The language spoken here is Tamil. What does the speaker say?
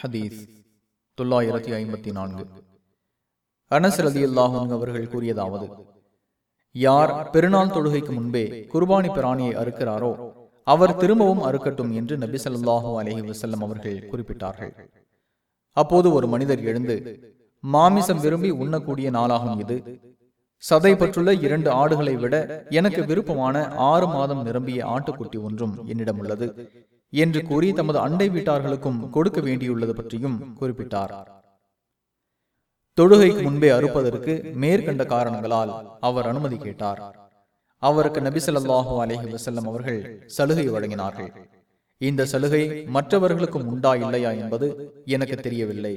ஹதீஸ் தொள்ளாயிரத்தி ஐம்பத்தி நான்கு. அனஸ் ரதி அல்லாஹும் அவர்கள் கூறியதாவது யார் பெருநாள் தொழுகைக்கு முன்பே குர்பானி பிராணியை அறுக்கிறாரோ அவர் திரும்பவும் அறுக்கட்டும் என்று நபி ஸல்லல்லாஹு அலஹி வசல்லம் அவர்கள் குறிப்பிட்டார்கள். அப்போது ஒரு மனிதர் எழுந்து மாமிசம் விரும்பி உண்ணக்கூடிய நாளாகும் இது. சதை பற்றுள்ள இரண்டு ஆடுகளை விட எனக்கு விருப்பமான ஆறு மாதம் நிரம்பிய ஆட்டுக்குட்டி ஒன்றும் என்னிடம் உள்ளது. என்று கூறி தமது அண்டை வீட்டார்களுக்கும் கொடுக்க வேண்டியுள்ளது பற்றியும் குறிப்பிட்டார். தொழுகைக்கு முன்பே அறுப்பதற்கு மேற்கண்ட காரணங்களால் அவர் அனுமதி கேட்டார். அவருக்கு நபி ஸல்லல்லாஹு அலைஹி வஸல்லம் அவர்கள் சலுகை வழங்கினார்கள். இந்த சலுகை மற்றவர்களுக்கும் உண்டா இல்லையா என்பது எனக்கு தெரியவில்லை.